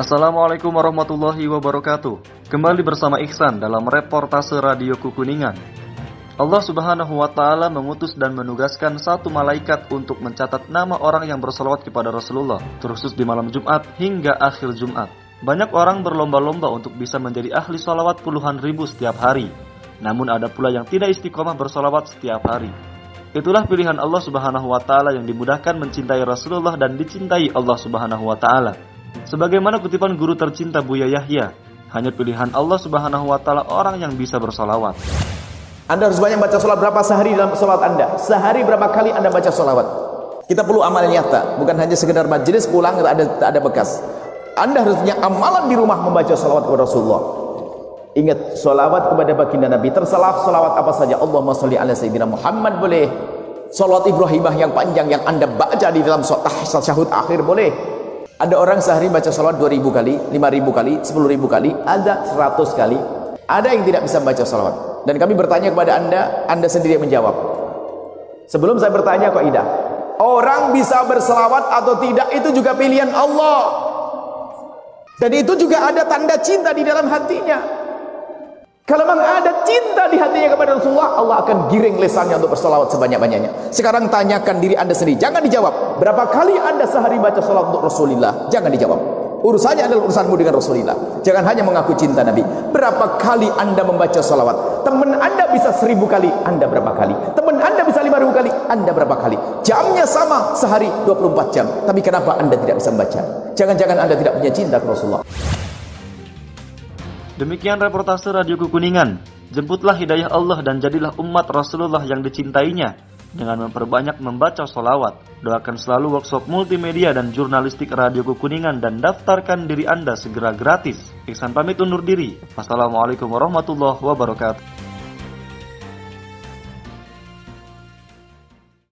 Assalamualaikum warahmatullahi wabarakatuh. Kembali bersama Ihsan dalam reportase Radio Kukuningan. Allah Subhanahu wa taala mengutus dan menugaskan satu malaikat untuk mencatat nama orang yang bersolawat kepada Rasulullah, terkhusus di malam Jumat hingga akhir Jumat. Banyak orang berlomba-lomba untuk bisa menjadi ahli solawat puluhan ribu setiap hari. Namun ada pula yang tidak istiqomah bersolawat setiap hari. Itulah pilihan Allah Subhanahu wa taala yang dimudahkan mencintai Rasulullah dan dicintai Allah Subhanahu wa taala. Sebagaimana kutipan guru tercinta Buya Yahya, hanya pilihan Allah Subhanahu wa taala orang yang bisa bersolawat. Anda harus banyak baca sholat berapa sehari dalam sholat Anda? Sehari berapa kali Anda baca sholawat? Kita perlu amal nyata, bukan hanya sekedar majelis pulang ada ada bekas. Anda harus punya amalan di rumah membaca sholawat kepada Rasulullah. Ingat sholawat kepada baginda Nabi tersalah sholawat apa saja Allahumma sholli ala sayyidina Muhammad boleh Sholawat Ibrahimah yang panjang yang anda baca di dalam syahud akhir boleh ada orang sehari baca salawat 2000 kali, 5000 kali, 10000 kali, ada 100 kali. Ada yang tidak bisa baca salawat. Dan kami bertanya kepada anda, anda sendiri yang menjawab. Sebelum saya bertanya kok Ida, orang bisa berselawat atau tidak itu juga pilihan Allah. Dan itu juga ada tanda cinta di dalam hatinya. Kalau memang ada cinta di hatinya kepada Rasulullah, Allah akan giring lesannya untuk bersolawat sebanyak-banyaknya. Sekarang tanyakan diri anda sendiri, jangan dijawab. Berapa kali anda sehari baca solawat untuk Rasulullah? Jangan dijawab. Urusannya adalah urusanmu dengan Rasulullah. Jangan hanya mengaku cinta Nabi. Berapa kali anda membaca solawat? Teman anda bisa seribu kali, anda berapa kali? Teman anda bisa lima ribu kali, anda berapa kali? Jamnya sama, sehari 24 jam. Tapi kenapa anda tidak bisa membaca? Jangan-jangan anda tidak punya cinta ke Rasulullah. Demikian reportase Radio Kukuningan. Jemputlah hidayah Allah dan jadilah umat Rasulullah yang dicintainya dengan memperbanyak membaca solawat. Doakan selalu workshop multimedia dan jurnalistik Radio Kukuningan dan daftarkan diri Anda segera gratis. Iksan pamit undur diri. Wassalamualaikum warahmatullahi wabarakatuh.